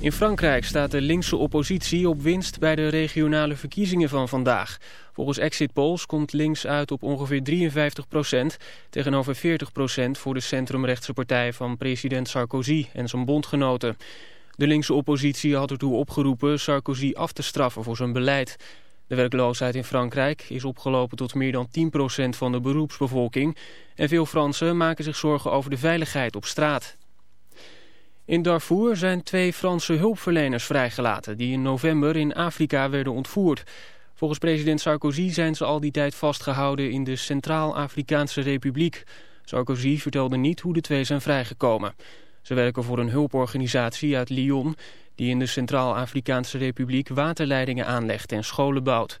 In Frankrijk staat de linkse oppositie op winst bij de regionale verkiezingen van vandaag. Volgens exit polls komt links uit op ongeveer 53 procent... tegenover 40 procent voor de centrumrechtse partij van president Sarkozy en zijn bondgenoten. De linkse oppositie had ertoe opgeroepen Sarkozy af te straffen voor zijn beleid. De werkloosheid in Frankrijk is opgelopen tot meer dan 10 procent van de beroepsbevolking... en veel Fransen maken zich zorgen over de veiligheid op straat. In Darfur zijn twee Franse hulpverleners vrijgelaten... die in november in Afrika werden ontvoerd. Volgens president Sarkozy zijn ze al die tijd vastgehouden... in de Centraal-Afrikaanse Republiek. Sarkozy vertelde niet hoe de twee zijn vrijgekomen. Ze werken voor een hulporganisatie uit Lyon... die in de Centraal-Afrikaanse Republiek waterleidingen aanlegt en scholen bouwt.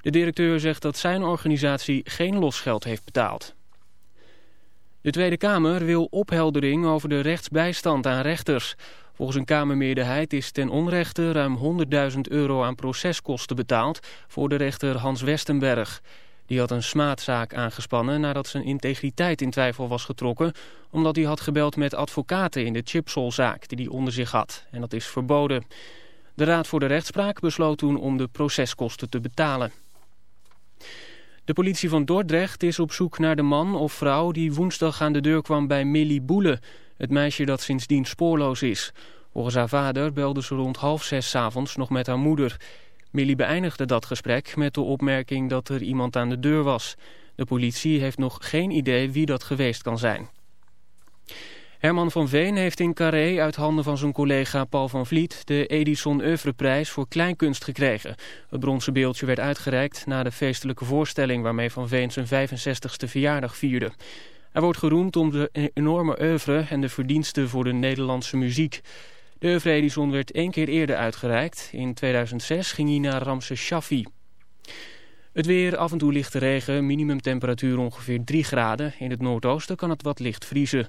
De directeur zegt dat zijn organisatie geen losgeld heeft betaald. De Tweede Kamer wil opheldering over de rechtsbijstand aan rechters. Volgens een Kamermeerderheid is ten onrechte ruim 100.000 euro aan proceskosten betaald voor de rechter Hans Westenberg. Die had een smaadzaak aangespannen nadat zijn integriteit in twijfel was getrokken... omdat hij had gebeld met advocaten in de Chipsol-zaak die hij onder zich had. En dat is verboden. De Raad voor de Rechtspraak besloot toen om de proceskosten te betalen. De politie van Dordrecht is op zoek naar de man of vrouw die woensdag aan de deur kwam bij Millie Boele, het meisje dat sindsdien spoorloos is. Volgens haar vader belde ze rond half zes avonds nog met haar moeder. Millie beëindigde dat gesprek met de opmerking dat er iemand aan de deur was. De politie heeft nog geen idee wie dat geweest kan zijn. Herman van Veen heeft in Carré uit handen van zijn collega Paul van Vliet... de Edison Oeuvreprijs voor kleinkunst gekregen. Het bronzen beeldje werd uitgereikt na de feestelijke voorstelling... waarmee Van Veen zijn 65ste verjaardag vierde. Hij wordt geroemd om de enorme oeuvre en de verdiensten voor de Nederlandse muziek. De oeuvre Edison werd één keer eerder uitgereikt. In 2006 ging hij naar Ramses Shaffi. Het weer, af en toe lichte regen, minimumtemperatuur ongeveer 3 graden. In het noordoosten kan het wat licht vriezen.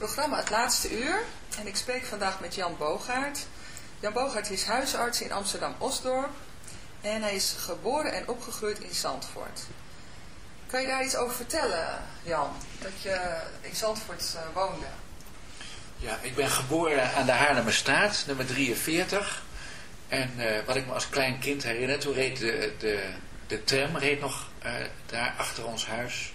Programma Het Laatste Uur en ik spreek vandaag met Jan Bogaert. Jan Bogaert is huisarts in Amsterdam-Osdorp en hij is geboren en opgegroeid in Zandvoort. Kan je daar iets over vertellen, Jan, dat je in Zandvoort uh, woonde? Ja, ik ben geboren aan de Haarlemmerstraat, nummer 43. En uh, wat ik me als klein kind herinner, toen reed de, de, de tram reed nog uh, daar achter ons huis.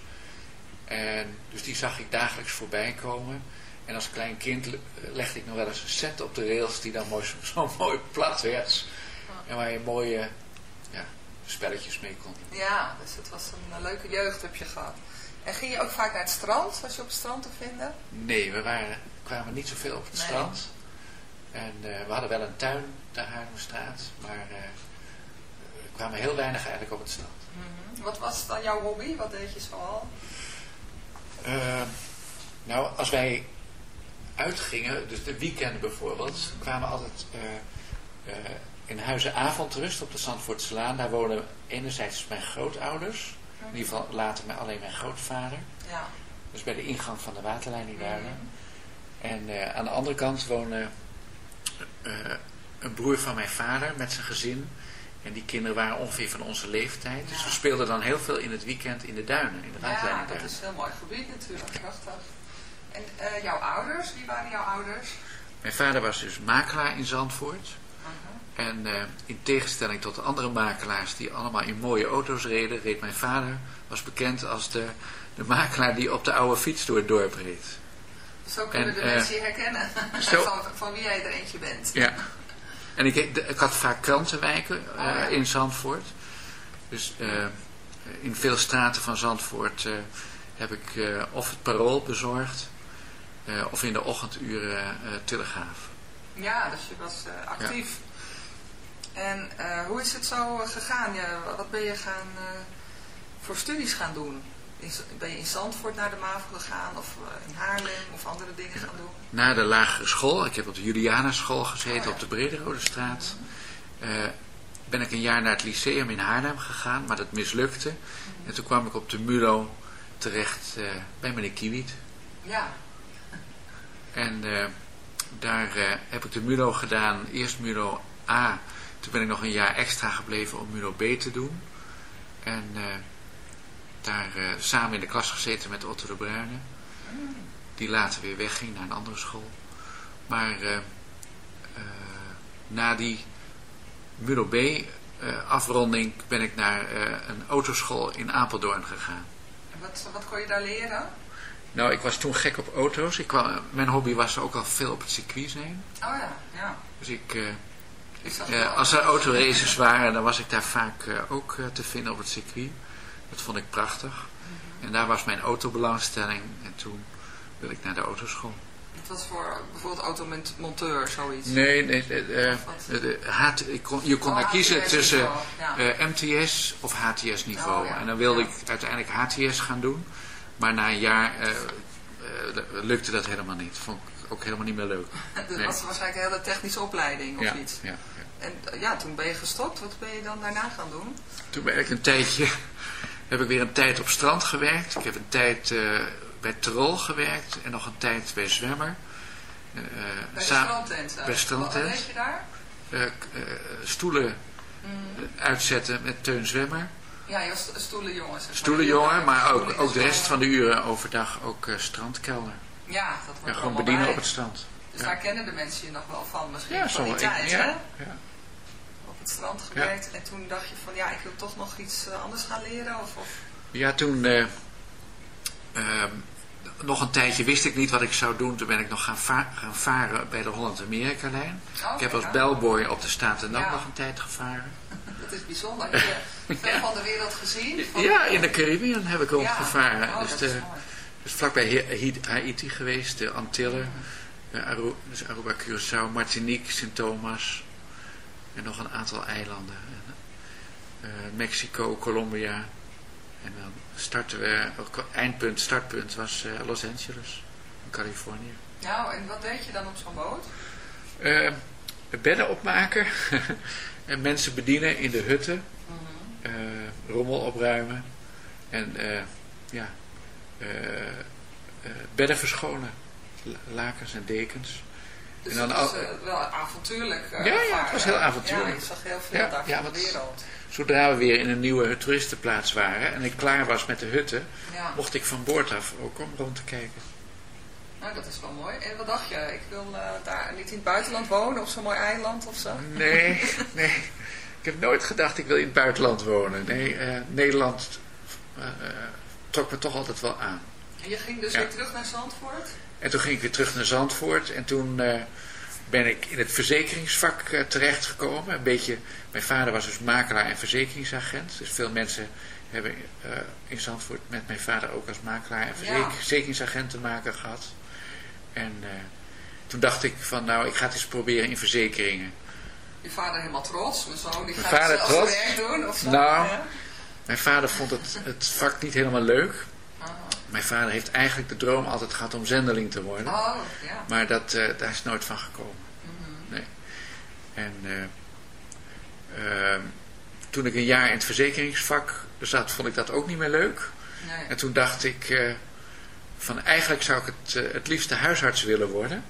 En dus die zag ik dagelijks voorbij komen. En als klein kind legde ik nog wel eens een set op de rails die dan mooi, zo mooi plat werd. En waar je mooie ja, spelletjes mee kon. Ja, dus het was een, leuke jeugd heb je gehad. En ging je ook vaak naar het strand, was je op het strand te vinden? Nee, we waren, kwamen niet zoveel op het Nee. strand. En uh, we hadden wel een tuin, de Haarlemmerstraat, maar uh, we kwamen heel weinig eigenlijk op het strand. Mhm. Wat was dan jouw hobby? Wat deed je zoal? Uh, nou, als wij uitgingen, dus de weekenden bijvoorbeeld, kwamen we altijd uh, uh, in Huizen Avondrust op de Zandvoortselaan. Daar wonen enerzijds mijn grootouders, in ieder geval later mijn, alleen mijn grootvader. Ja. Dus bij de ingang van de waterleiding daar. Mm. En uh, aan de andere kant woonde een broer van mijn vader met zijn gezin. En die kinderen waren ongeveer van onze leeftijd. Ja. Dus we speelden dan heel veel in het weekend in de duinen, in de Ja, dat is een heel mooi gebied natuurlijk, prachtig. En uh, jouw ouders, wie waren jouw ouders? Mijn vader was dus makelaar in Zandvoort. Uh -huh. En uh, in tegenstelling tot de andere makelaars die allemaal in mooie auto's reden, reed mijn vader, was bekend als de, de makelaar die op de oude fiets door het dorp reed. Zo kunnen en, de mensen je herkennen, zo, van, van wie jij er eentje bent. Ja. En ik, ik had vaak krantenwijken uh, oh, ja. in Zandvoort. Dus uh, in veel straten van Zandvoort uh, heb ik of het parool bezorgd, of in de ochtenduren Telegraaf. Ja, dus je was actief. Ja. En hoe is het zo gegaan? Ja, wat ben je gaan, voor studies gaan doen? Ben je in Zandvoort naar de MAVO gegaan of in Haarlem of andere dingen gaan doen? Na de lagere school, ik heb op de Julianaschool gezeten oh, ja. op de Brederode straat. Uh, ben ik een jaar naar het lyceum in Haarlem gegaan, maar dat mislukte. Mm -hmm. En toen kwam ik op de MULO terecht uh, bij meneer Kiewiet. Ja. En uh, daar heb ik de MULO gedaan, eerst MULO A. Toen ben ik nog een jaar extra gebleven om MULO B te doen. En daar uh, samen in de klas gezeten met Otto de Bruyne. Die later weer wegging naar een andere school. Maar uh, uh, na die Mulo B afronding ben ik naar een autoschool in Apeldoorn gegaan. En wat, wat kon je daar leren? Nou, ik was toen gek op auto's. Ik kwam, mijn hobby was ook al veel op het circuit zijn. Oh ja, ja. Dus ik... als er autoraces waren, dan was ik daar vaak ook te vinden op het circuit. Dat vond ik prachtig. En daar was mijn autobelangstelling. En toen wil ik naar de autoschool. Het was voor bijvoorbeeld automonteur, zoiets? Nee, nee uh, de, H, kon, je kon oh, daar kiezen HTS tussen ja. uh, MTS of HTS niveau. Oh, ja. En dan wilde Ja. ik uiteindelijk HTS gaan doen. Maar na een jaar uh, lukte dat helemaal niet. Vond ik ook helemaal niet meer leuk. Dat Nee. was waarschijnlijk een hele technische opleiding of iets. ja, ja. En ja, toen ben je gestopt. Wat ben je dan daarna gaan doen? Toen ben ik een tijdje, heb ik weer een tijd op strand gewerkt. Ik heb een tijd uh, bij Trol gewerkt en nog een tijd bij Zwemmer. Uh, Bij de sa- strandtent. bij strandtent. Wat je daar? uh, stoelen Mm. uitzetten met Teun Zwemmer. Ja, je was stoelenjongen. Stoelenjongen, maar ook, ook de rest van de uren overdag ook strandkelder. Ja, dat wordt Ja, gewoon bedienen bij. op het strand. Dus Ja. daar kennen de mensen je nog wel van misschien Ja, van die zo, tijd, hè? ja, het strand gewerkt. En toen dacht je van, ja, ik wil toch nog iets uh, anders gaan leren? Of, of... Ja, toen uh, uh, nog een tijdje wist ik niet wat ik zou doen. Toen ben ik nog gaan, va gaan varen bij de Holland-Amerika-lijn. Oh, ik heb als ja. bellboy op de Statendam Ja. nog een tijd gevaren. Dat is bijzonder. Heb je veel van de wereld gezien? Van- Ja, in de Caribbean heb ik ook gevaren. Oh, dus, dat de, dus vlakbij Ha- Haiti geweest, de Antillen, dus Aruba, Curaçao, Martinique, Sint Thomas en nog een aantal eilanden. En, uh, Mexico, Colombia. En dan starten we, eindpunt, startpunt was uh, Los Angeles, in Californië. Nou, en wat deed je dan op zo'n boot? Uh, bedden opmaken en mensen bedienen in de hutten, Mhm. rommel opruimen en ja, bedden verschonen. lakens en dekens. Dus En dan het was eh, wel avontuurlijk. eh, Ja, ja, het was heel avontuurlijk. Ja, ik zag heel veel Ja, daar ja, van de wereld. Zodra we weer in een nieuwe toeristenplaats waren en ik klaar was met de hutten, Ja, mocht ik van boord af ook om rond te kijken. nou, dat is wel mooi. En wat dacht je? Ik wil eh, daar niet in het buitenland wonen op zo'n mooi eiland of zo? Nee, nee. Ik heb nooit gedacht ik wil in het buitenland wonen. Nee, Nederland trok me toch altijd wel aan. En je ging dus weer terug naar Zandvoort? En toen ging ik weer terug naar Zandvoort en toen eh, ben ik in het verzekeringsvak eh, terechtgekomen. Een beetje, mijn vader was dus makelaar en verzekeringsagent. Dus veel mensen hebben eh, in Zandvoort met mijn vader ook als makelaar en verzekeringsagent te maken gehad. En toen dacht ik van nou, ik ga het eens proberen in verzekeringen. Je vader helemaal trots, mijn zoon die Mijn gaat vader zelf trots? werk doen of zo? Nou. Mijn vader vond het, het vak niet helemaal leuk. Mijn vader heeft eigenlijk de droom altijd gehad om zendeling te worden. Oh, ja. Maar dat, eh, daar is nooit van gekomen. Mhm. Nee. En eh, ehm, toen ik een jaar in het verzekeringsvak zat, vond ik dat ook niet meer leuk. Nee. En toen dacht ik eh, van eigenlijk zou ik het, het liefste huisarts willen worden.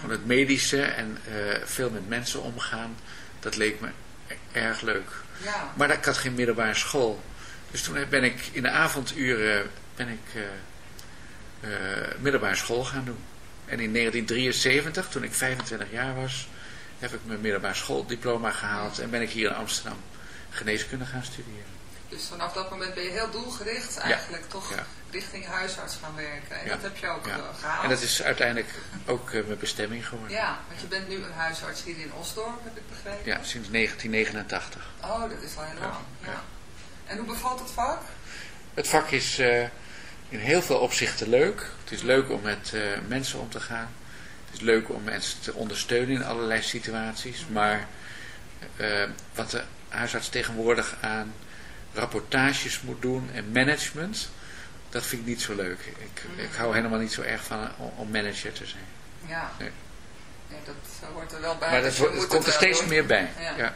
Van het medische en veel met mensen omgaan, dat leek me erg leuk. Ja. Maar ik had geen middelbare school. Dus toen ben ik in de avonduren ben ik, eh, eh, middelbare school gaan doen. En in 1973, toen ik 25 jaar was, heb ik mijn middelbare schooldiploma gehaald en ben ik hier in Amsterdam geneeskunde gaan studeren. Dus vanaf dat moment ben je heel doelgericht eigenlijk toch ja. richting huisarts gaan werken. En Ja. dat heb je ook eh, gehaald. En dat is uiteindelijk ook mijn bestemming geworden. Ja, want je bent nu een huisarts hier in Osdorp, heb ik begrepen. Ja, sinds 1989. Oh, dat is al heel lang. Ja. ja. En hoe bevalt het vak? Het vak is in heel veel opzichten leuk. Het is leuk om met eh, mensen om te gaan. Het is leuk om mensen te ondersteunen in allerlei situaties. Maar eh, wat de huisarts tegenwoordig aan rapportages moet doen en management, dat vind ik niet zo leuk. Ik, Mhm. ik hou helemaal niet zo erg van om, manager te zijn. Ja. Nee. Dat eh, hoort er wel bij. Maar dus dat, het komt er wel steeds doen. meer bij. Ja. Ja,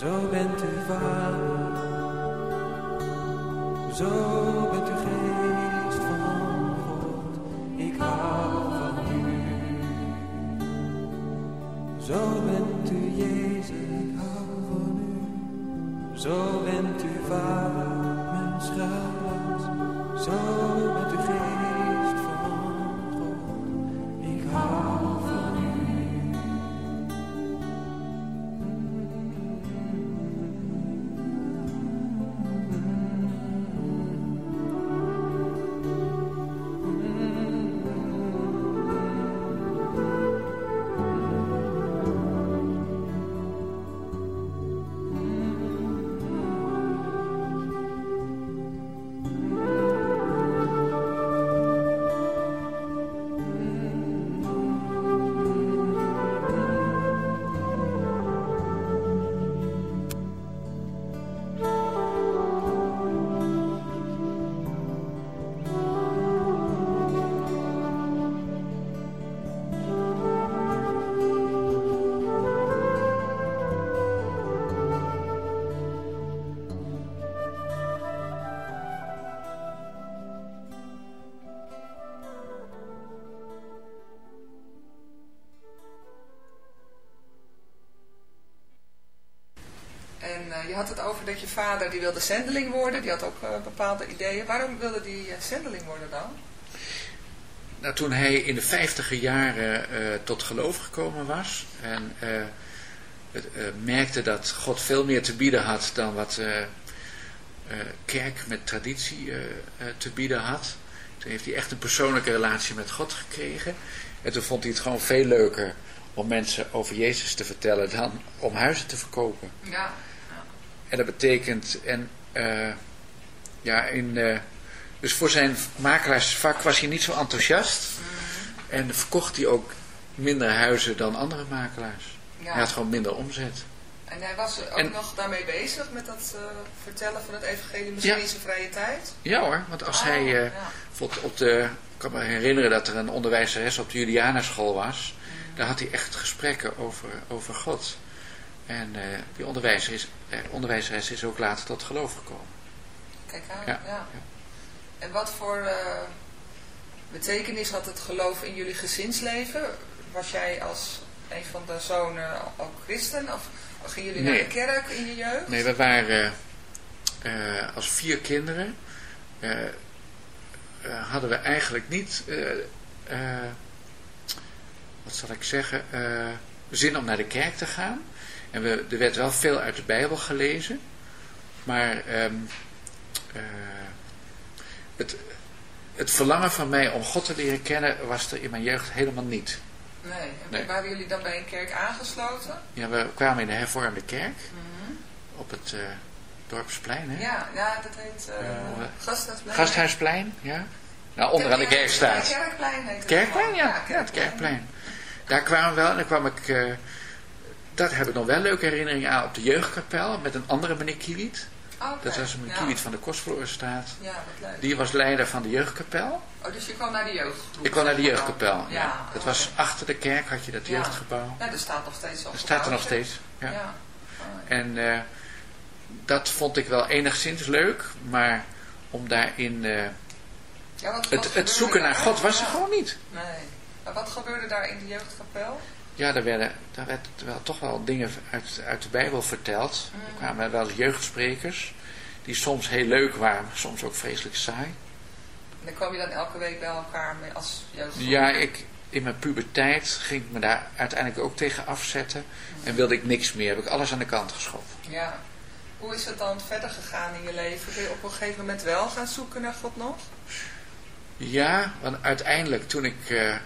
Zo bent u vader, zo bent u geest van God, ik hou van u. Zo bent u Jezus, ik hou van u, zo bent u vader. Je had het over dat je vader, die wilde zendeling worden. Die had ook eh, bepaalde ideeën. Waarom wilde die eh, zendeling worden dan? Nou, toen hij in de vijftiger jaren eh, tot geloof gekomen was en het, merkte dat God veel meer te bieden had dan wat kerk met traditie te bieden had. Toen heeft hij echt een persoonlijke relatie met God gekregen. En toen vond hij het gewoon veel leuker om mensen over Jezus te vertellen dan om huizen te verkopen. Ja. En dat betekent, en eh, ja, in, eh, dus voor zijn makelaarsvak was hij niet zo enthousiast. En verkocht hij ook minder huizen dan andere makelaars. ja. Hij had gewoon minder omzet. En hij was ook En- nog daarmee bezig met dat eh, vertellen van het evangelie misschien Ja. in zijn vrije tijd? Ja hoor, want als Oh, hij, ja. bijvoorbeeld op de, ik kan me herinneren dat er een onderwijzeres op de Julianaschool was. Daar had hij echt gesprekken over, over God. En eh, die onderwijzeres, eh, onderwijzeres is ook later tot geloof gekomen. Kijk aan, Ja, ja. En wat voor eh, betekenis had het geloof in jullie gezinsleven? Was jij als een van de zonen ook christen? Of gingen jullie naar de kerk in je jeugd? Nee, we waren als vier kinderen. hadden we eigenlijk niet, wat zal ik zeggen, zin om naar de kerk te gaan. En we, er werd wel veel uit de Bijbel gelezen. Maar ehm, eh, het, het verlangen van mij om God te leren kennen was er in mijn jeugd helemaal niet. Nee. En Nee. waren jullie dan bij een kerk aangesloten? Ja, we kwamen in de hervormde kerk op het eh, Dorpsplein. Hè? Ja, ja, dat heet eh Ja. Gasthuisplein. Gasthuisplein, ja. Nou, onderaan de kerkstraat. Ja, Kerkplein heet het. Kerkplein, gewoon. ja. Ja, het kerkplein. Daar kwamen we wel en dan kwam ik... dat heb ik nog wel leuke herinneringen aan op de jeugdkapel met een andere meneer Kiewiet. Dat was meneer ja. Kiewiet van de Kostverlorenstraat. Ja, wat leuk. Die was leider van de jeugdkapel. Oh, dus je kwam naar de jeugdgroep? Ik kwam naar de jeugdkapel. Ja. Ja. Dat was achter de kerk had je dat jeugdgebouw. Ja, dat staat nog steeds op. Dat staat er nog steeds. Ja. Ja. Oh, En eh, dat vond ik wel enigszins leuk, maar om daarin... eh, Ja, het, het zoeken naar daar? God was er gewoon niet. Nee. Maar wat gebeurde daar in de jeugdkapel? Ja, daar, werden, daar werd wel toch wel dingen uit, uit de Bijbel verteld. Er kwamen wel jeugdsprekers, die soms heel leuk waren, maar soms ook vreselijk saai. En dan kwam je dan elke week bij elkaar mee als? Ja, ik, in mijn puberteit ging ik me daar uiteindelijk ook tegen afzetten. En wilde ik niks meer, heb ik alles aan de kant geschoven. Ja. Hoe is het dan verder gegaan in je leven? Ben je op een gegeven moment wel gaan zoeken naar God nog? Ja, want uiteindelijk toen ik eh, eh,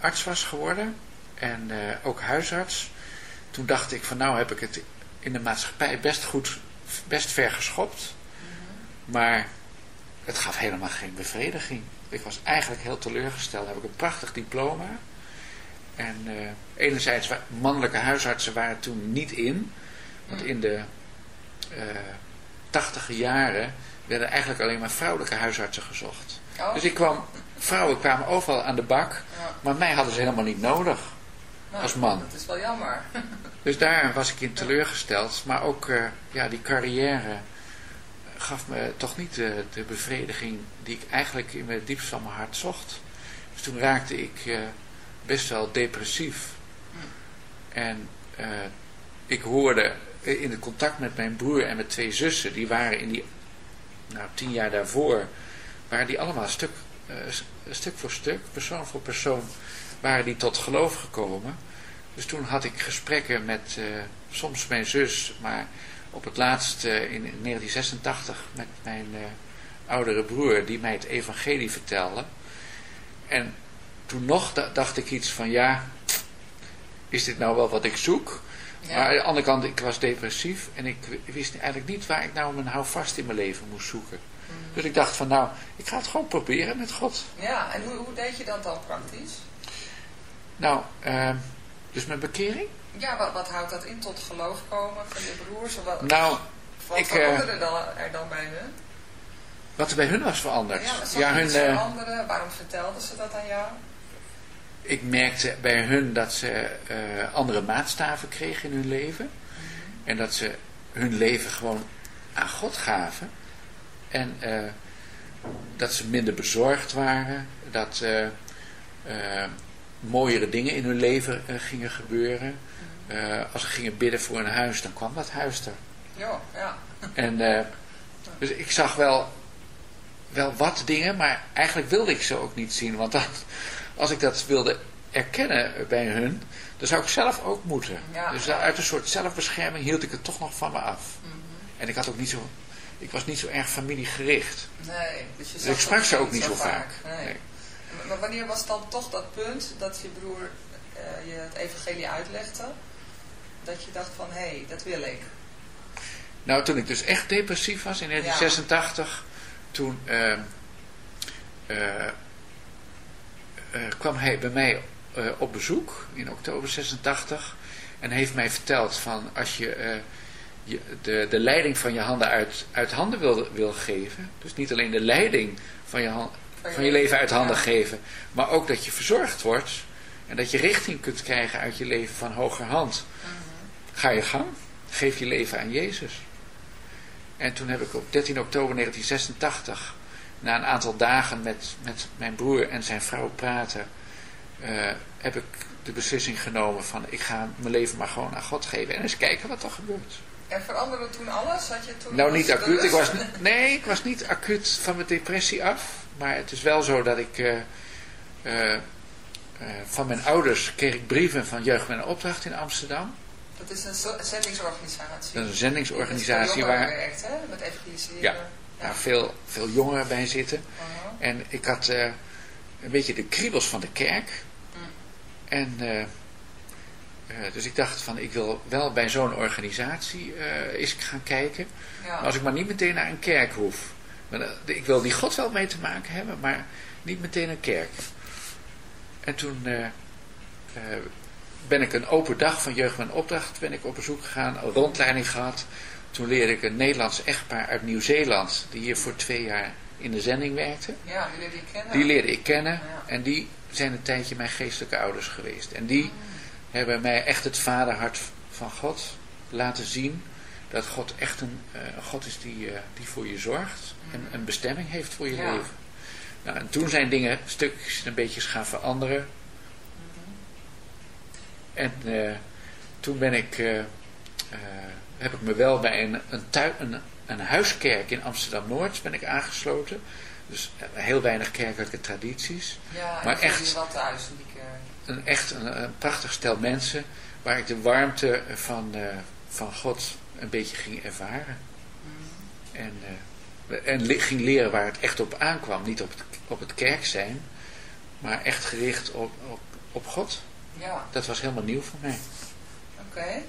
arts was geworden en eh, ook huisarts, toen dacht ik van nou heb ik het in de maatschappij best goed, best ver geschopt. Maar het gaf helemaal geen bevrediging. Ik was eigenlijk heel teleurgesteld. Dan heb ik een prachtig diploma. En eh, enerzijds, mannelijke huisartsen waren toen niet in. Want in de eh tachtige jaren werden eigenlijk alleen maar vrouwelijke huisartsen gezocht. Oh. Dus ik kwam, vrouwen kwamen overal aan de bak, Ja. maar mij hadden ze helemaal niet nodig. Nou, als man. Dat is wel jammer. Dus daar was ik in teleurgesteld. Maar ook eh, ja, die carrière gaf me toch niet de, de bevrediging die ik eigenlijk in mijn diepst van mijn hart zocht. Dus toen raakte ik eh, best wel depressief. En eh, ik hoorde eh, in het contact met mijn broer en mijn twee zussen, die waren in die, nou tien jaar daarvoor, waren die allemaal stuk, uh, stuk voor stuk, persoon voor persoon, waren die tot geloof gekomen. Dus toen had ik gesprekken met uh, soms mijn zus, maar op het laatst uh, in 1986 met mijn oudere broer, die mij het evangelie vertelde. En toen nog dacht ik iets van, ja, is dit nou wel wat ik zoek? Ja. Maar aan de andere kant, ik was depressief en ik wist eigenlijk niet waar ik nou mijn houvast in mijn leven moest zoeken. Mm. Dus ik dacht van nou, ik ga het gewoon proberen met God. Ja, en hoe, hoe deed je dat dan praktisch? Nou, uh, dus met bekering? Ja, wat, wat houdt dat in tot geloof komen van je broers? Wat, nou, wat ik, veranderde uh, dan, er dan bij hun? Wat er bij hun was veranderd? Ja, ja hun, veranderen? Waarom vertelden ze dat aan jou? ik merkte bij hun dat ze uh, andere maatstaven kregen in hun leven. Mhm. En dat ze hun leven gewoon aan God gaven. En uh, dat ze minder bezorgd waren. Dat uh, mooiere dingen in hun leven gingen gebeuren. Mhm. als ze gingen bidden voor een huis, dan kwam dat huis er. Ja, ja. En dus ik zag wel, wel wat dingen, maar eigenlijk wilde ik ze ook niet zien. Want dat, als ik dat wilde erkennen bij hun, dan zou ik zelf ook moeten. Ja, dus uit een soort zelfbescherming hield ik het toch nog van me af. Mm -hmm. En ik had ook niet zo, ik was niet zo erg familiegericht. Nee, dus, je dus ik sprak ze ook niet zo vaak. Nee. nee. Maar wanneer was dan toch dat punt dat je broer uh, je het evangelie uitlegde? Dat je dacht van, hé, hey, dat wil ik. Nou, toen ik dus echt depressief was in 1986, ja. toen uh, uh, uh, kwam hij bij mij op bezoek in oktober 86 en heeft mij verteld van als je, je de, de leiding van je handen uit, uit handen wil, wil geven, dus niet alleen de leiding van je, hand, van je, leven uit handen geven, maar ook dat je verzorgd wordt en dat je richting kunt krijgen uit je leven van hogerhand. Mm -hmm. Ga je gang, geef je leven aan Jezus. En toen heb ik op 13 oktober 1986 na een aantal dagen met, met mijn broer en zijn vrouw praten, uh, heb ik de beslissing genomen van ik ga mijn leven maar gewoon aan God geven en eens kijken wat er gebeurt. En veranderde toen alles? Had je toen nou niet acuut, ik was, nee ik was niet acuut van mijn depressie af, maar het is wel zo dat ik uh, uh, van mijn ouders kreeg ik brieven van Jeugd met een Opdracht in Amsterdam. Dat is een zendingsorganisatie. Dat is een zendingsorganisatie waar... werkt, hè? Met evangeliseren. Ja, waar veel, veel jongeren bij zitten. Uh -huh. En ik had uh, een beetje de kriebels van de kerk. Mm. En uh, uh, dus ik dacht van ik wil wel bij zo'n organisatie eens gaan kijken. Ja. Maar als ik maar niet meteen naar een kerk hoef. Maar, ik wil die God wel mee te maken hebben, maar niet meteen een kerk. En toen ben ik een open dag van Jeugd met Opdracht ben ik op bezoek gegaan, een rondleiding gehad. Toen leerde ik een Nederlands echtpaar uit Nieuw-Zeeland, die hier voor twee jaar in de zending werkte. Ja, die leerde ik kennen. Die leerde ik kennen Ja. en die zijn een tijdje mijn geestelijke ouders geweest. En die hebben mij echt het vaderhart van God laten zien. Dat God echt een, een God is die, uh, die voor je zorgt en een bestemming heeft voor je Ja. leven. Nou, en toen zijn dingen stukjes een beetje gaan veranderen. En uh, toen ben ik, uh, uh, heb ik me wel bij een, een, tui, een, een huiskerk in Amsterdam-Noord ben ik aangesloten. Dus heel weinig kerkelijke tradities. Ja, Maar echt- thuis. Een, echt een, een prachtig stel mensen waar ik de warmte van, uh, van God een beetje ging ervaren. Mhm. En, uh, en le- ging leren waar het echt op aankwam. Niet op het, op het kerk zijn, maar echt gericht op, op, op God. Ja, Dat was helemaal nieuw voor mij. oké.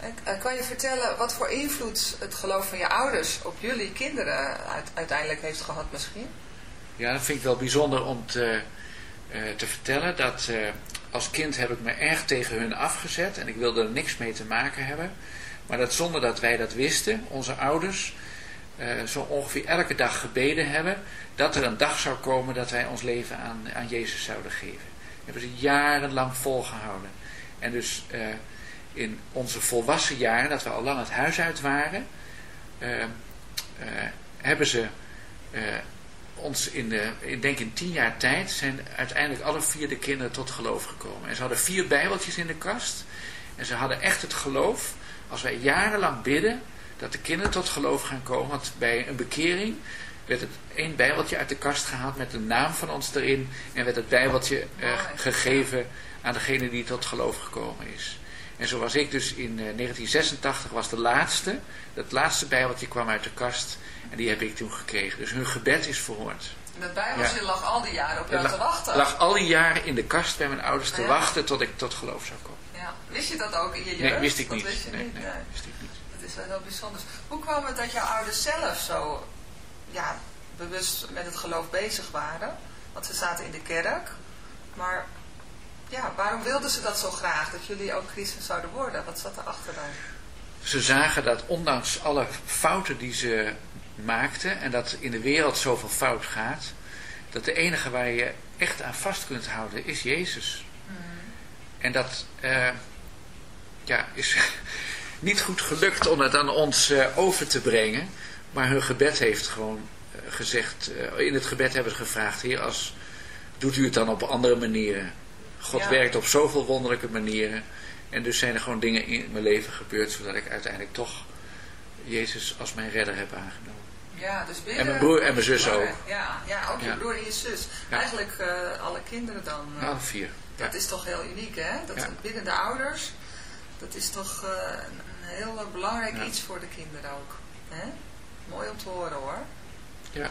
En, eh, kan je vertellen wat voor invloed het geloof van je ouders op jullie kinderen uit- uiteindelijk heeft gehad misschien? Ja, dat vind ik wel bijzonder om te, eh, te vertellen. Dat eh, als kind heb ik me erg tegen hun afgezet en ik wilde er niks mee te maken hebben. Maar dat zonder dat wij dat wisten, onze ouders, eh, zo ongeveer elke dag gebeden hebben, dat er een dag zou komen dat wij ons leven aan, aan Jezus zouden geven. Dat hebben ze jarenlang volgehouden. En dus eh, in onze volwassen jaren, dat we al lang het huis uit waren, eh, eh, hebben ze eh, ons in, de, ik denk in tien jaar tijd, zijn uiteindelijk alle vier de kinderen tot geloof gekomen. En ze hadden vier bijbeltjes in de kast. En ze hadden echt het geloof, als wij jarenlang bidden, dat de kinderen tot geloof gaan komen. Want bij een bekering werd het één bijbeltje uit de kast gehaald met de naam van ons erin. En werd het bijbeltje eh, gegeven aan degene die tot geloof gekomen is. En zo was ik dus in 1986, was de laatste. Dat laatste bijbeltje kwam uit de kast en die heb ik toen gekregen. Dus hun gebed is verhoord. En dat bijbeltje lag al die jaren op jou te wachten. lag al die jaren in de kast bij mijn ouders te Ja. wachten tot ik tot geloof zou komen. Ja. Wist je dat ook in je jeugd? Nee, wist ik Dat niet. wist je Nee, niet? nee, Nee. wist ik niet. Dat is wel heel bijzonder. Hoe kwam het dat jouw ouders zelf zo ja, bewust met het geloof bezig waren? Want ze zaten in de kerk. Maar ja, waarom wilden ze dat zo graag? Dat jullie ook christen zouden worden? Wat zat erachter dan? Ze zagen dat ondanks alle fouten die ze maakten en dat in de wereld zoveel fout gaat, dat de enige waar je echt aan vast kunt houden is Jezus. En dat eh, ja, is niet goed gelukt om het aan ons eh, over te brengen, maar hun gebed heeft gewoon eh, gezegd, in het gebed hebben ze gevraagd, Heer, als, doet u het dan op andere manieren? God Ja. werkt op zoveel wonderlijke manieren. En dus zijn er gewoon dingen in mijn leven gebeurd, zodat ik uiteindelijk toch Jezus als mijn redder heb aangenomen. Ja, dus bidden... En mijn broer en mijn zus ook. Ja, ja ook je broer en je zus. Eigenlijk eh, alle kinderen dan. Nou, vier. Dat is toch heel uniek, hè? Dat de ouders, dat is toch eh, een, heel belangrijk iets voor de kinderen ook. Hè? Mooi om te horen hoor. ja.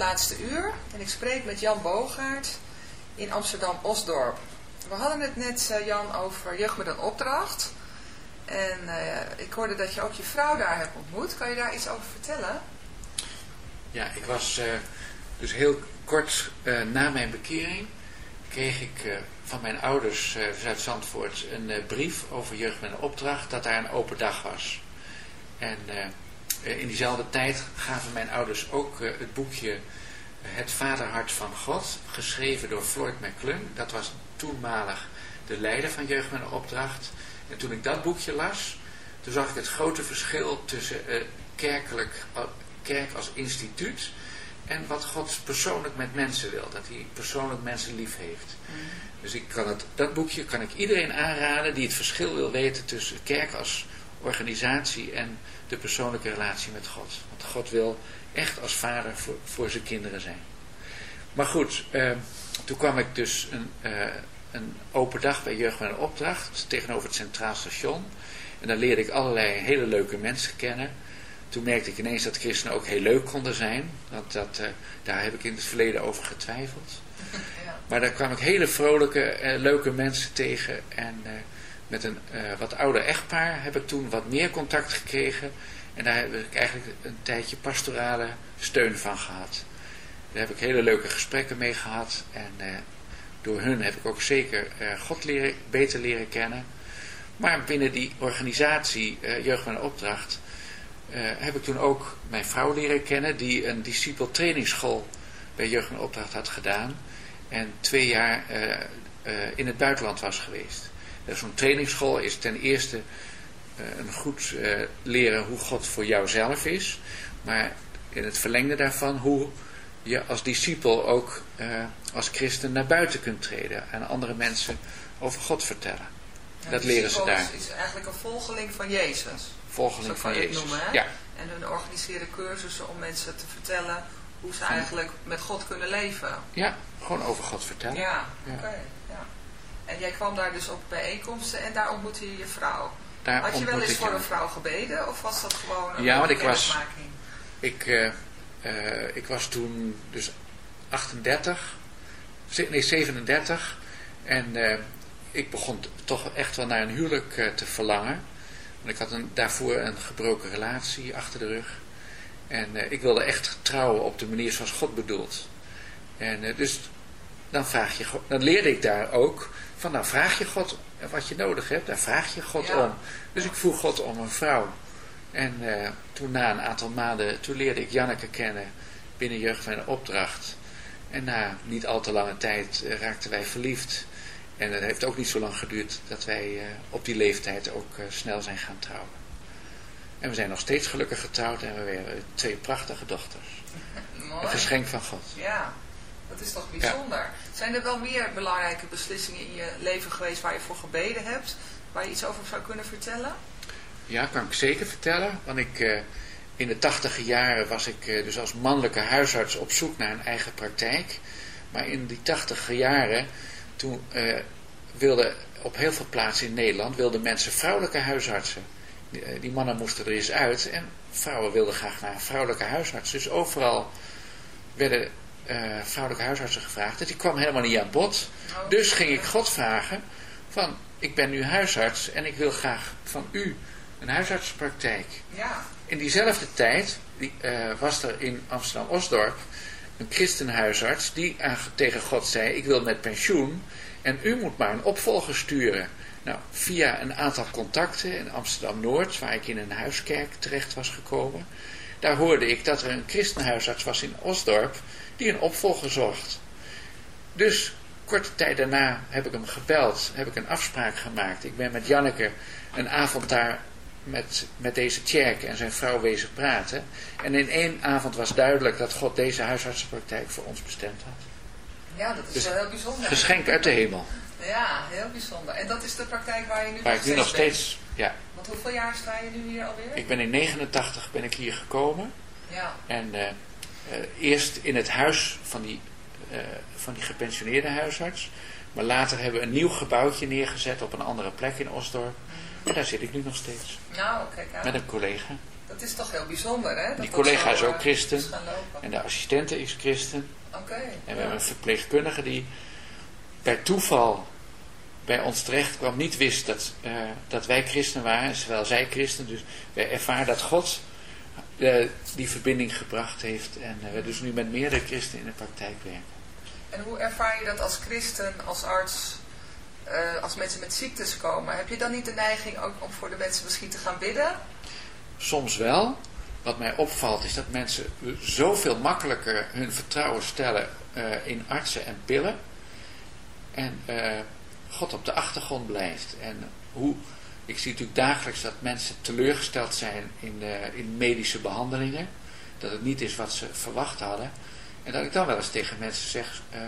Laatste uur en ik spreek met Jan Bogaert in Amsterdam-Osdorp. We hadden het net, uh, Jan, over jeugd met een opdracht. En uh, ik hoorde dat je ook je vrouw daar hebt ontmoet. Kan je daar iets over vertellen? Ja, ik was uh, dus heel kort na mijn bekering kreeg ik van mijn ouders uit Zandvoort een brief over jeugd met een opdracht dat daar een open dag was. En in diezelfde tijd gaven mijn ouders ook het boekje Het Vaderhart van God, geschreven door Floyd McClung. Dat was toenmalig de leider van Jeugd met een Opdracht. En toen ik dat boekje las, toen zag ik het grote verschil tussen kerkelijk, kerk als instituut en wat God persoonlijk met mensen wil. Dat hij persoonlijk mensen lief heeft. Mm. Dus ik kan het, dat boekje kan ik iedereen aanraden die het verschil wil weten tussen kerk als organisatie en de persoonlijke relatie met God. Want God wil echt als vader voor, voor zijn kinderen zijn. Maar goed, uh, toen kwam ik dus een, uh, een open dag bij Jeugd met een Opdracht tegenover het Centraal Station. En daar leerde ik allerlei hele leuke mensen kennen. Toen merkte ik ineens dat christenen ook heel leuk konden zijn. Want dat, uh, daar heb ik in het verleden over getwijfeld. Ja. Maar daar kwam ik hele vrolijke, uh, leuke mensen tegen. En met een wat ouder echtpaar heb ik toen wat meer contact gekregen. En daar heb ik eigenlijk een tijdje pastorale steun van gehad. Daar heb ik hele leuke gesprekken mee gehad. En uh, door hun heb ik ook zeker uh, God leren, beter leren kennen. Maar binnen die organisatie Jeugd een Opdracht heb ik toen ook mijn vrouw leren kennen. Die een discipel trainingsschool bij Jeugd een Opdracht had gedaan. En twee jaar in het buitenland was geweest. Zo'n trainingsschool is ten eerste een goed leren hoe God voor jouzelf is. Maar in het verlengde daarvan hoe je als discipel ook als christen naar buiten kunt treden en andere mensen over God vertellen. Ja, dat leren ze daar. is eigenlijk een volgeling van Jezus. Volgeling van Jezus. Noemen, hè? Ja. En hun organiseren cursussen om mensen te vertellen hoe ze eigenlijk met God kunnen leven. Ja, gewoon over God vertellen. Ja, ja. oké. Okay, ja. En jij kwam daar dus op bijeenkomsten en daar ontmoette je je vrouw. Daar Had je wel eens voor een vrouw gebeden of was dat gewoon een Ja, want ik was... Ik, uh, uh, ik was toen dus 38, nee 37 en uh, ik begon toch echt wel naar een huwelijk te verlangen. Want ik had een, daarvoor een gebroken relatie achter de rug. En ik wilde echt trouwen op de manier zoals God bedoelt. En dus dan, vraag je, dan leerde ik daar ook van dan vraag je God wat je nodig hebt, daar vraag je God ja. om. Dus ik vroeg God om een vrouw. En uh, toen na een aantal maanden, toen leerde ik Janneke kennen binnen Jeugd van een Opdracht. En na niet al te lange tijd uh, raakten wij verliefd. En het heeft ook niet zo lang geduurd dat wij uh, op die leeftijd ook snel zijn gaan trouwen. En we zijn nog steeds gelukkig getrouwd en we hebben twee prachtige dochters. Mooi. Een geschenk van God. Ja, dat is toch bijzonder. Ja. Zijn er wel meer belangrijke beslissingen in je leven geweest waar je voor gebeden hebt? Waar je iets over zou kunnen vertellen? Ja, kan ik zeker vertellen. Want ik, uh, in de tachtige jaren was ik uh, dus als mannelijke huisarts op zoek naar een eigen praktijk. Maar in die tachtige jaren, toen uh, wilden op heel veel plaatsen in Nederland, wilden mensen vrouwelijke huisartsen. Die, die, mannen moesten er eens uit en vrouwen wilden graag naar een vrouwelijke huisarts. Dus overal werden vrouwelijke huisartsen gevraagd. En die kwam helemaal niet aan bod. Dus ging ik God vragen van, ik ben nu huisarts en ik wil graag van u een huisartsenpraktijk. Ja. In diezelfde tijd die, uh, was er in Amsterdam-Osdorp een christenhuisarts die aan, tegen God zei, ik wil met pensioen en u moet maar een opvolger sturen. Nou, via een aantal contacten in Amsterdam-Noord, waar ik in een huiskerk terecht was gekomen, daar hoorde ik dat er een christenhuisarts was in Osdorp die een opvolger zocht. Dus korte tijd daarna heb ik hem gebeld, heb ik een afspraak gemaakt. Ik ben met Janneke een avond daar met, met deze Tjerk en zijn vrouw wezen praten. En in één avond was duidelijk dat God deze huisartsenpraktijk voor ons bestemd had. Ja, dat is dus wel heel bijzonder. Geschenk uit de hemel. Ja, heel bijzonder. En dat is de praktijk waar je nu waar nog ik nu nog steeds, ja. Want hoeveel jaar sta je nu hier alweer? Ik ben in 89 ben ik hier gekomen. Ja. En uh, uh, eerst in het huis van die, uh, van die gepensioneerde huisarts. Maar later hebben we een nieuw gebouwtje neergezet op een andere plek in Osdorp. En daar zit ik nu nog steeds. Nou, kijk aan. Met een collega. Dat is toch heel bijzonder, hè? Dat Die collega is ook eh, christen. is. En de assistente is christen. Oké. En we ja. hebben een verpleegkundige die per toeval bij ons terecht kwam, niet wist dat, eh, dat wij christen waren, terwijl zij christen. Dus wij ervaren dat God eh, die verbinding gebracht heeft en eh, we dus nu met meerdere christenen in de praktijk werken. En hoe ervaar je dat als christen, als arts, als mensen met ziektes komen? Heb je dan niet de neiging ook om voor de mensen misschien te gaan bidden? Soms wel. Wat mij opvalt is dat mensen zoveel makkelijker hun vertrouwen stellen in artsen en pillen. En God op de achtergrond blijft. En hoe, ik zie natuurlijk dagelijks dat mensen teleurgesteld zijn in, eh, in medische behandelingen. Dat het niet is wat ze verwacht hadden. En dat ik dan wel eens tegen mensen zeg, eh,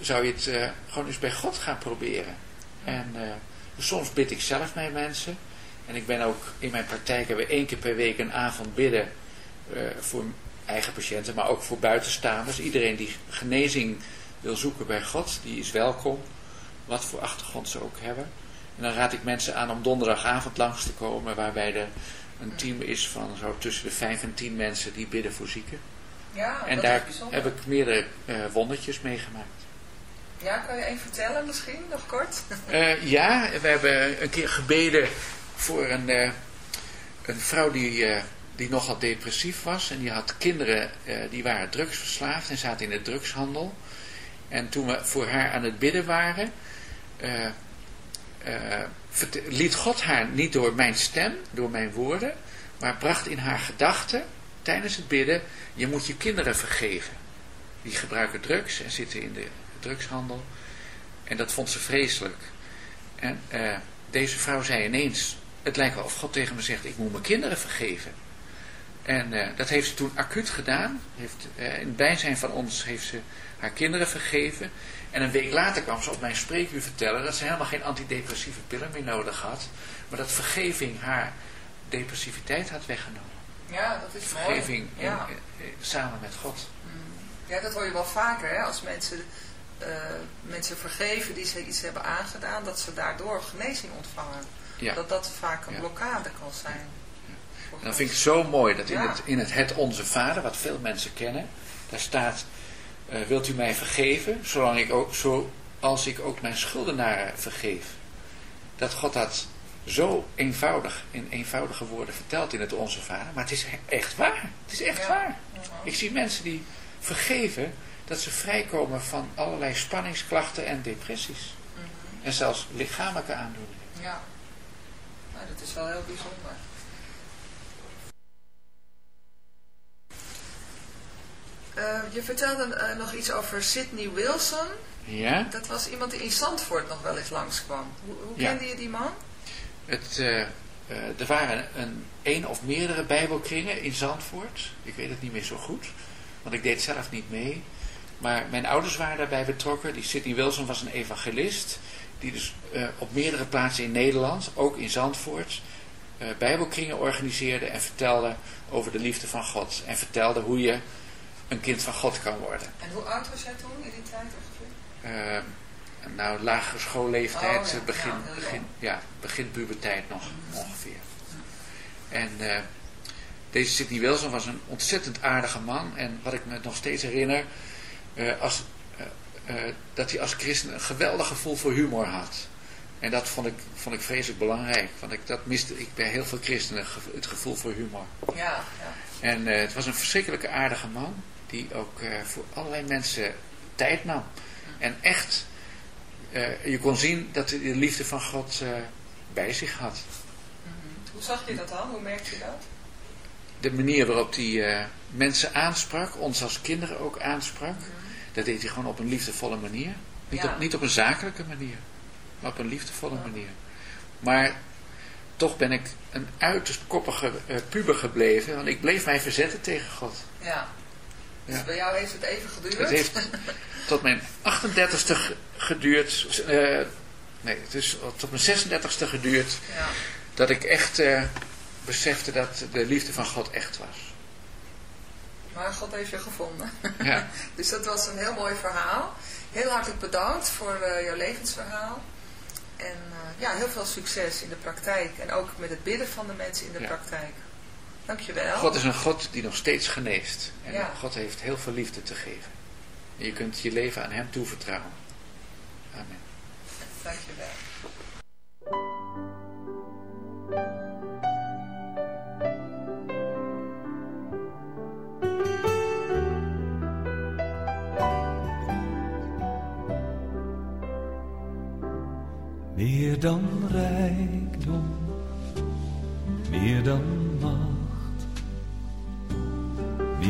zou je het eh, gewoon eens bij God gaan proberen. En soms bid ik zelf met mensen. En ik ben ook in mijn praktijk hebben we één keer per week een avond bidden voor eigen patiënten, maar ook voor buitenstaanders. Iedereen die genezing wil zoeken bij God, die is welkom, wat voor achtergrond ze ook hebben. En dan raad ik mensen aan om donderdagavond langs te komen, waarbij er een team is van zo tussen de vijf en tien mensen die bidden voor zieken. Ja, en dat daar heb ik meerdere eh, wondertjes meegemaakt. Ja, kan je één vertellen misschien, nog kort? Eh, ja, we hebben een keer gebeden voor een, eh, een vrouw die, die nogal depressief was. En die had kinderen die waren drugsverslaafd en zaten in de drugshandel. En toen we voor haar aan het bidden waren, verte- liet God haar niet door mijn stem, door mijn woorden, maar bracht in haar gedachten tijdens het bidden, je moet je kinderen vergeven. Die gebruiken drugs en zitten in de drugshandel. En dat vond ze vreselijk. En eh, deze vrouw zei ineens, het lijkt wel of God tegen me zegt, ik moet mijn kinderen vergeven. En dat heeft ze toen acuut gedaan. Heeft, in het bijzijn van ons heeft ze haar kinderen vergeven. En een week later kwam ze op mijn spreekuur vertellen dat ze helemaal geen antidepressieve pillen meer nodig had. Maar dat vergeving haar depressiviteit had weggenomen. Ja, dat is Vergeving mooi. Ja. in- eh, eh, samen met God. ja, dat hoor je wel vaker, hè? Als mensen, eh, mensen vergeven die ze iets hebben aangedaan, dat ze daardoor genezing ontvangen. Ja. Dat dat vaak een Ja. blokkade kan zijn. En dan God. vind ik het zo mooi dat in, Ja. het, in het Het Onze Vader, wat veel mensen kennen, daar staat, eh, wilt u mij vergeven, zolang ik ook, zoals ik ook mijn schuldenaren vergeef. Dat God dat zo eenvoudig, in eenvoudige woorden vertelt in het Onze Vader, maar het is echt waar. Het is echt Ja. waar. Ik zie mensen die vergeven dat ze vrijkomen van allerlei spanningsklachten en depressies. Mhm. En zelfs lichamelijke aandoeningen. Ja. Nou, dat is wel heel bijzonder. Eh, je vertelde eh, nog iets over Sidney Wilson. Ja? Dat was iemand die in Zandvoort nog wel eens langskwam. Hoe, hoe Ja. kende je die man? Het, eh, er waren een, één of meerdere bijbelkringen in Zandvoort. Ik weet het niet meer zo goed, want ik deed zelf niet mee. Maar mijn ouders waren daarbij betrokken. Die Sidney Wilson was een evangelist. Die dus op meerdere plaatsen in Nederland, ook in Zandvoort, bijbelkringen organiseerde en vertelde over de liefde van God. En vertelde hoe je een kind van God kan worden. En hoe oud was jij toen in die tijd ongeveer? Eh, nou, lagere schoolleeftijd, Oh, ja. eh, begin, Ja, begin, ja, begin puberteit nog ongeveer. En eh, deze Sidney Wilson was een ontzettend aardige man. En wat ik me nog steeds herinner, als, dat hij als christen een geweldig gevoel voor humor had. En dat vond ik, vond ik vreselijk belangrijk. Want ik, dat miste ik bij heel veel christenen, het gevoel voor humor. Ja, ja. En het was een verschrikkelijke aardige man, die ook eh, voor allerlei mensen tijd nam. En echt, eh, je kon zien dat hij de liefde van God eh, bij zich had. Mhm. Hoe zag je dat dan? Hoe merkte je dat? De manier waarop hij mensen aansprak, ons als kinderen ook aansprak, dat deed hij gewoon op een liefdevolle manier. Niet, Ja. op, niet op een zakelijke manier, maar op een liefdevolle manier. Maar toch ben ik een uiterst koppige puber gebleven, want ik bleef mij verzetten tegen God. Ja. Dus Ja. bij jou heeft het even geduurd? Het heeft tot mijn 38ste ge- geduurd. eh, nee, het is tot mijn 36ste geduurd. Ja. Dat ik echt eh, besefte dat de liefde van God echt was. Maar God heeft je gevonden. Ja. dus dat was een heel mooi verhaal. Heel hartelijk bedankt voor eh, jouw levensverhaal. En ja, heel veel succes in de praktijk. En ook met het bidden van de mensen in de Ja. praktijk. Dankjewel. God is een God die nog steeds geneest. En Ja. God heeft heel veel liefde te geven. En je kunt je leven aan hem toevertrouwen. Amen. Dankjewel. Meer dan rijkdom, meer dan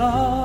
U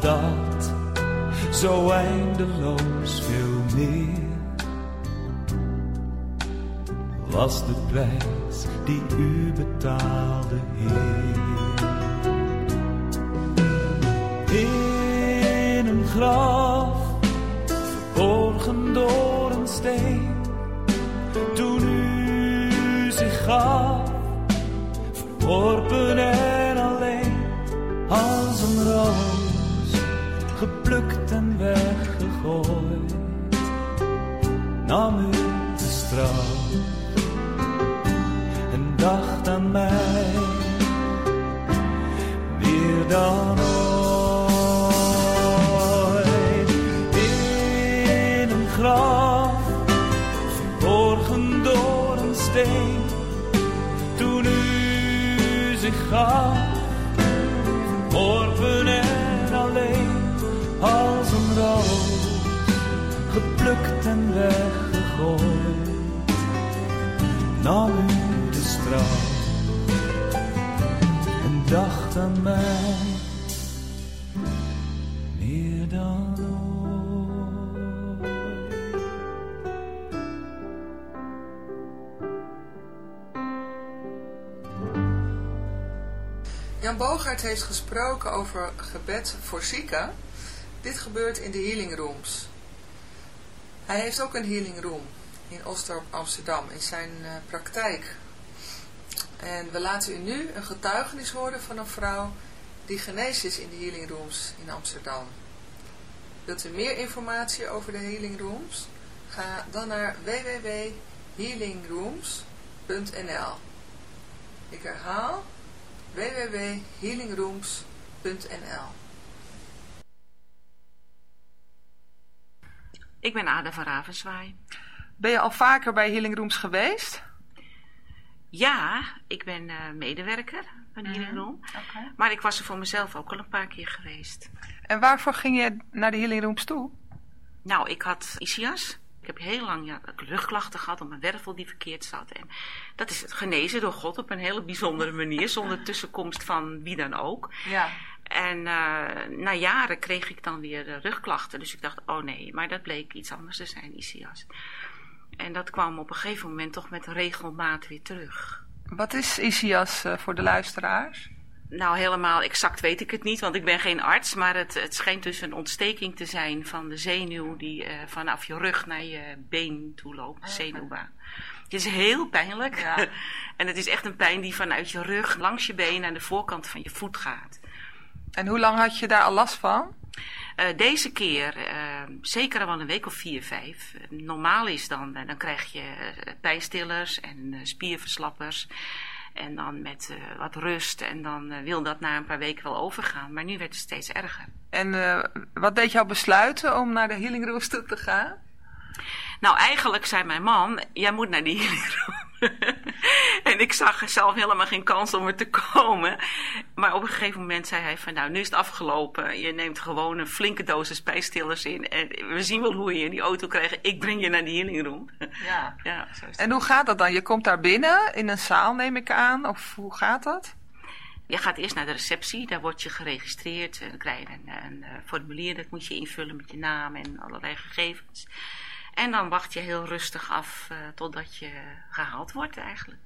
dat, zo eindeloos veel meer. Was de prijs die u betaalde, Heer. In een graf, verborgen door een steen, toen u zich gaf, nam u de straf en dacht aan mij meer dan ooit. In een graf, verborgen door een steen, toen u zich gaf nam de straf en dacht aan mij. Jan Bogaert heeft gesproken over gebed voor zieken. Dit gebeurt in de healing rooms. Hij heeft ook een healing room in Osdorp, Amsterdam, in zijn eh, praktijk. En we laten u nu een getuigenis horen van een vrouw die genezen is in de healing rooms in Amsterdam. Wilt u meer informatie over de healing rooms? Ga dan naar www.healingrooms.nl Ik herhaal www.healingrooms.nl Ik ben Ada van Ravenswaai. Ben je al vaker bij Healing Rooms geweest? Ja, ik ben eh, medewerker van Mhm. Healing Room. Oké. Maar ik was er voor mezelf ook al een paar keer geweest. En waarvoor ging je naar de Healing Rooms toe? Nou, ik had ischias. Ik heb heel lang ja, rugklachten gehad op mijn wervel die verkeerd zat. En dat is genezen door God op een hele bijzondere manier, zonder tussenkomst van wie dan ook. Ja. En eh, na jaren kreeg ik dan weer eh, rugklachten. Dus ik dacht, oh nee, maar dat bleek iets anders te zijn, ischias. En dat kwam op een gegeven moment toch met regelmaat weer terug. Wat is Isias eh, voor de luisteraars? Nou, helemaal exact weet ik het niet, want ik ben geen arts. Maar het, het schijnt dus een ontsteking te zijn van de zenuw die eh, vanaf je rug naar je been toe loopt, de zenuwbaan. Het is heel pijnlijk. Ja. en het is echt een pijn die vanuit je rug langs je been naar de voorkant van je voet gaat. En hoe lang had je daar al last van? Eh, deze keer eh, zeker al een week of vier, vijf. Normaal is dan, eh, dan krijg je pijnstillers en spierverslappers. En dan met wat rust. En dan wil dat na een paar weken wel overgaan. Maar nu werd het steeds erger. En wat deed jou besluiten om naar de Healing toe te gaan? Nou, eigenlijk zei mijn man, jij moet naar die healing room. en ik zag zelf helemaal geen kans om er te komen. Maar op een gegeven moment zei hij van, nou, nu is het afgelopen. Je neemt gewoon een flinke dosis pijnstillers in. En we zien wel hoe je in die auto krijgt. Ik breng je naar die healing room. Ja. ja, zo is het. En hoe gaat dat dan? Je komt daar binnen in een zaal, neem ik aan. Of hoe gaat dat? Je gaat eerst naar de receptie, daar word je geregistreerd. En dan krijg je een, een, eh, formulier, dat moet je invullen met je naam en allerlei gegevens. En dan wacht je heel rustig af eh, totdat je gehaald wordt eigenlijk.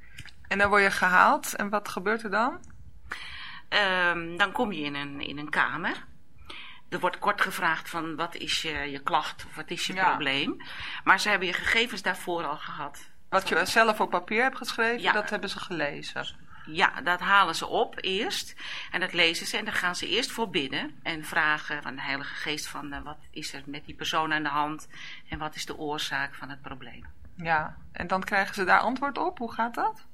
En dan word je gehaald. En wat gebeurt er dan? Ehm, dan kom je in een, in een kamer. Er wordt kort gevraagd van wat is je, je klacht of wat is je Ja. probleem. Maar ze hebben je gegevens daarvoor al gehad. Wat je zelf op papier hebt geschreven, Ja. dat hebben ze gelezen. Ja, dat halen ze op eerst. En dat lezen ze. En dan gaan ze eerst voor bidden. En vragen van de Heilige Geest van eh, wat is er met die persoon aan de hand. En wat is de oorzaak van het probleem. Ja. En dan krijgen ze daar antwoord op. Hoe gaat dat?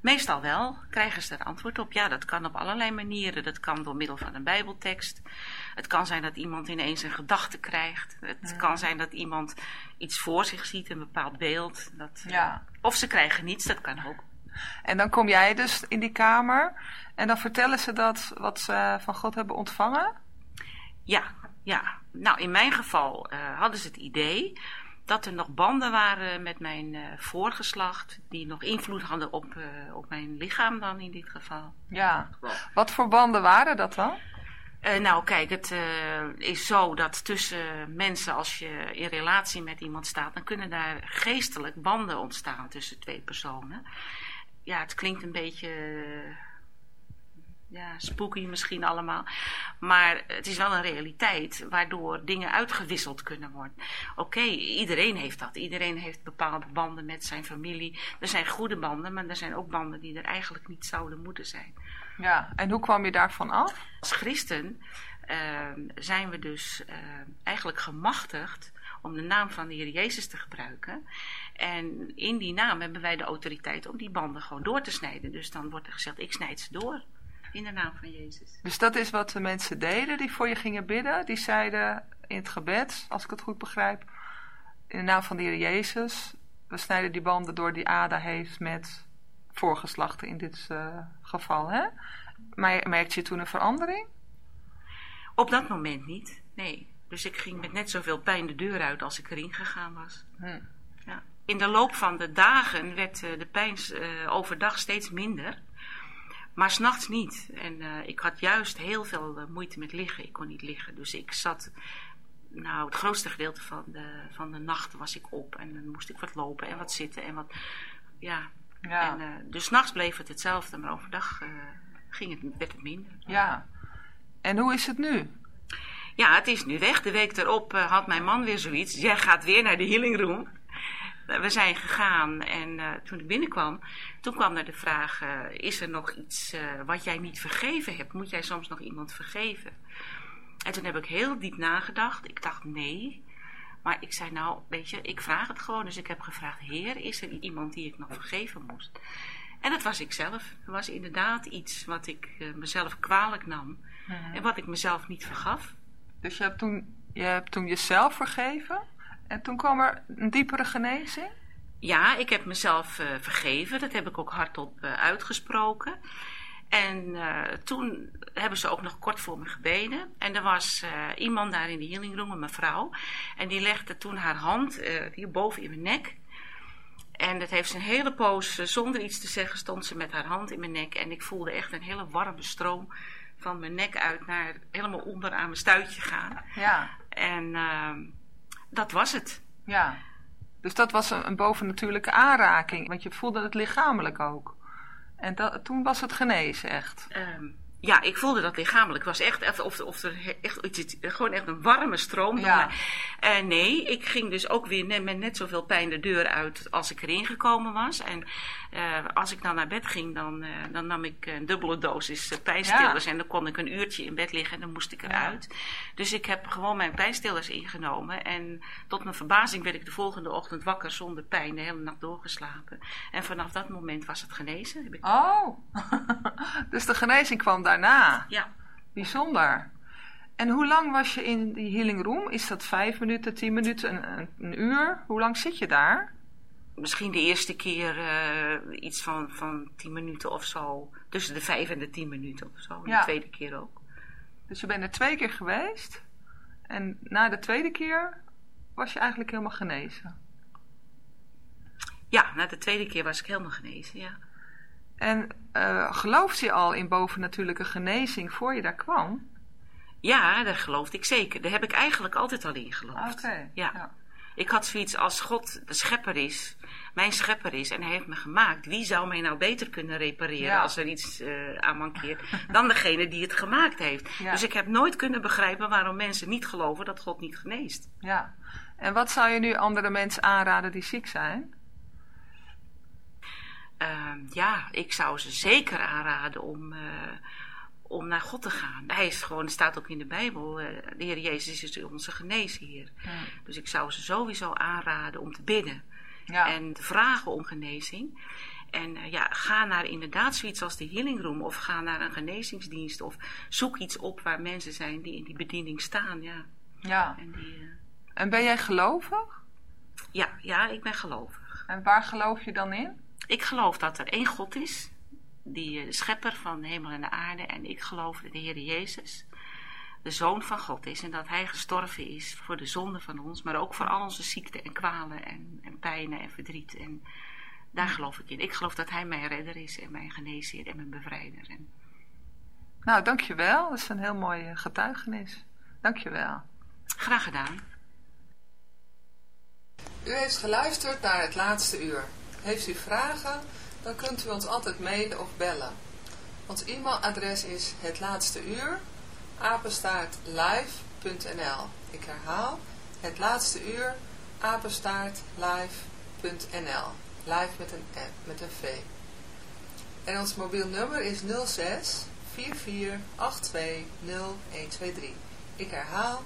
Meestal wel krijgen ze er antwoord op. Ja, dat kan op allerlei manieren. Dat kan door middel van een bijbeltekst. Het kan zijn dat iemand ineens een gedachte krijgt. Het kan zijn dat iemand iets voor zich ziet, een bepaald beeld. Dat, eh, Ja. Of ze krijgen niets, dat kan ook. En dan kom jij dus in die kamer. En dan vertellen ze dat wat ze van God hebben ontvangen. Ja, ja. Nou, in mijn geval eh, hadden ze het idee dat er nog banden waren met mijn eh, voorgeslacht. Die nog invloed hadden op, eh, op mijn lichaam dan in dit geval. Ja. Wat voor banden waren dat dan? Nou, kijk, het is zo dat tussen mensen, als je in relatie met iemand staat, dan kunnen daar geestelijk banden ontstaan tussen twee personen. Ja, het klinkt een beetje eh, ja, spooky misschien allemaal. Maar het is wel een realiteit waardoor dingen uitgewisseld kunnen worden. Oké, iedereen heeft dat. Iedereen heeft bepaalde banden met zijn familie. Er zijn goede banden, maar er zijn ook banden die er eigenlijk niet zouden moeten zijn. Ja. En hoe kwam je daarvan af? Als christen ehm, zijn we dus ehm, eigenlijk gemachtigd om de naam van de Heer Jezus te gebruiken. En in die naam hebben wij de autoriteit om die banden gewoon door te snijden. Dus dan wordt er gezegd, ik snijd ze door in de naam van Jezus. Dus dat is wat de mensen deden die voor je gingen bidden. Die zeiden in het gebed, als ik het goed begrijp, in de naam van de Heer Jezus, we snijden die banden door die Ada heeft met voorgeslachten in dit eh, geval. Hè? Maar merkte je toen een verandering? Op dat moment niet, nee. Dus ik ging met net zoveel pijn de deur uit als ik erin gegaan was. Hm. Ja. In de loop van de dagen werd eh, de pijn eh, overdag steeds minder. Maar s'nachts niet. En eh, ik had juist heel veel moeite met liggen. Ik kon niet liggen. Dus ik zat. Nou, het grootste gedeelte van de, van de nacht was ik op. En dan moest ik wat lopen en wat zitten en wat. Ja. Ja. En, eh, dus s'nachts bleef het hetzelfde. Maar overdag ging het, werd het minder. ja. En hoe is het nu? Ja, het is nu weg. De week erop eh, had mijn man weer zoiets. Jij gaat weer naar de healing room. We zijn gegaan en eh, toen ik binnenkwam, toen kwam er de vraag: eh, is er nog iets wat jij niet vergeven hebt? Moet jij soms nog iemand vergeven? En toen heb ik heel diep nagedacht. Ik dacht nee. Maar ik zei nou, weet je, ik vraag het gewoon. Dus ik heb gevraagd: Heer, is er iemand die ik nog vergeven moest? En dat was ik zelf. Er was inderdaad iets wat ik mezelf kwalijk nam. En wat ik mezelf niet vergaf. Dus je hebt toen, je hebt toen jezelf vergeven. En toen kwam er een diepere genezing? Ja, ik heb mezelf uh, vergeven. Dat heb ik ook hardop uh, uitgesproken. En uh, toen hebben ze ook nog kort voor me gebeden. En er was iemand daar in de healing room, een mevrouw. En die legde toen haar hand hier boven in mijn nek. En dat heeft ze een hele poos, zonder iets te zeggen, stond ze met haar hand in mijn nek. En ik voelde echt een hele warme stroom van mijn nek uit naar helemaal onder aan mijn stuitje gaan. Ja. En ehm, dat was het. Ja. Dus dat was een, een bovennatuurlijke aanraking, want je voelde het lichamelijk ook. En dat, toen was het genezen echt. Um, ja, ik voelde dat lichamelijk. Het was echt, of, of er echt iets, gewoon echt een warme stroom. Ja. Uh, nee, ik ging dus ook weer met net zoveel pijn de deur uit als ik erin gekomen was. En uh, als ik dan naar bed ging, dan, uh, dan nam ik een dubbele dosis pijnstillers. Ja. En dan kon ik een uurtje in bed liggen en dan moest ik eruit. Ja. Dus ik heb gewoon mijn pijnstillers ingenomen. En tot mijn verbazing werd ik de volgende ochtend wakker zonder pijn, de hele nacht doorgeslapen. En vanaf dat moment was het genezen. Heb ik... Oh, dus de genezing kwam daarna? Ja. Bijzonder. En hoe lang was je in die healing room? Is dat vijf minuten, tien minuten, een, een, een uur? Hoe lang zit je daar? Misschien de eerste keer uh, iets van, van tien minuten of zo. Tussen de vijf en de tien minuten of zo. Ja. De tweede keer ook. Dus je bent er twee keer geweest. En na de tweede keer was je eigenlijk helemaal genezen. Ja, na de tweede keer was ik helemaal genezen, ja. En uh, geloofde je al in bovennatuurlijke genezing voor je daar kwam? Ja, daar geloofde ik zeker. Daar heb ik eigenlijk altijd al in geloofd. Oké. Okay, ja. ja. Ik had zoiets als God de schepper is, mijn schepper is en hij heeft me gemaakt. Wie zou mij nou beter kunnen repareren ja. als er iets uh, aan mankeert dan degene die het gemaakt heeft. Ja. Dus ik heb nooit kunnen begrijpen waarom mensen niet geloven dat God niet geneest. Ja. En wat zou je nu andere mensen aanraden die ziek zijn? Uh, ja, ik zou ze zeker aanraden om, uh, om naar God te gaan. Hij is gewoon, staat ook in de Bijbel, uh, de Heer Jezus is onze geneesheer. Ja. Dus ik zou ze sowieso aanraden om te bidden. Ja. En te vragen om genezing. En uh, ja, ga naar inderdaad zoiets als de healing room. Of ga naar een genezingsdienst. Of zoek iets op waar mensen zijn die in die bediening staan. Ja. Ja. En, die, uh... en ben jij gelovig? Ja, ja, ik ben gelovig. En waar geloof je dan in? Ik geloof dat er één God is. Die de schepper van de hemel en de aarde. En ik geloof dat de Heer Jezus de Zoon van God is. En dat Hij gestorven is voor de zonde van ons. Maar ook voor al onze ziekten en kwalen en, en pijnen en verdriet. En daar geloof ik in. Ik geloof dat Hij mijn redder is en mijn geneesheer en mijn bevrijder. En... Nou, dankjewel. Dat is een heel mooi getuigenis. Dankjewel. Graag gedaan. U heeft geluisterd naar het laatste uur. Heeft u vragen, dan kunt u ons altijd mailen of bellen. Ons e-mailadres is het laatste uur, apenstaartlive.nl. Ik herhaal, het laatste uur. Live met een, met een V. En ons mobiel nummer is 06 44 82 0123. Ik herhaal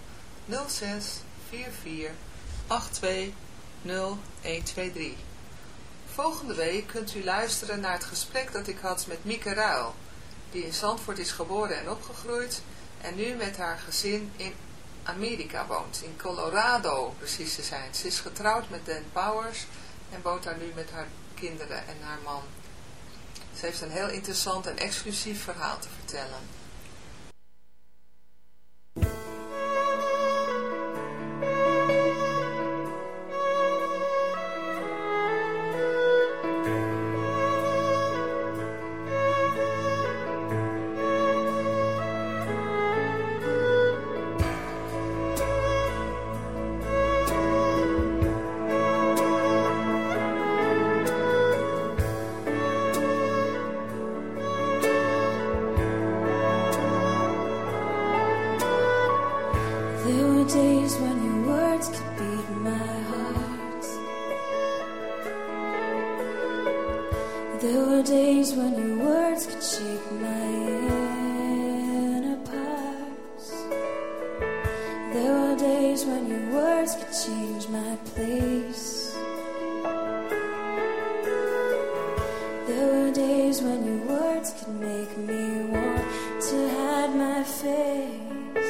06 44 82 0123. Volgende week kunt u luisteren naar het gesprek dat ik had met Mieke Ruil, die in Zandvoort is geboren en opgegroeid en nu met haar gezin in Amerika woont, in Colorado precies te zijn. Ze is getrouwd met Dan Powers en woont daar nu met haar kinderen en haar man. Ze heeft een heel interessant en exclusief verhaal te vertellen. my face.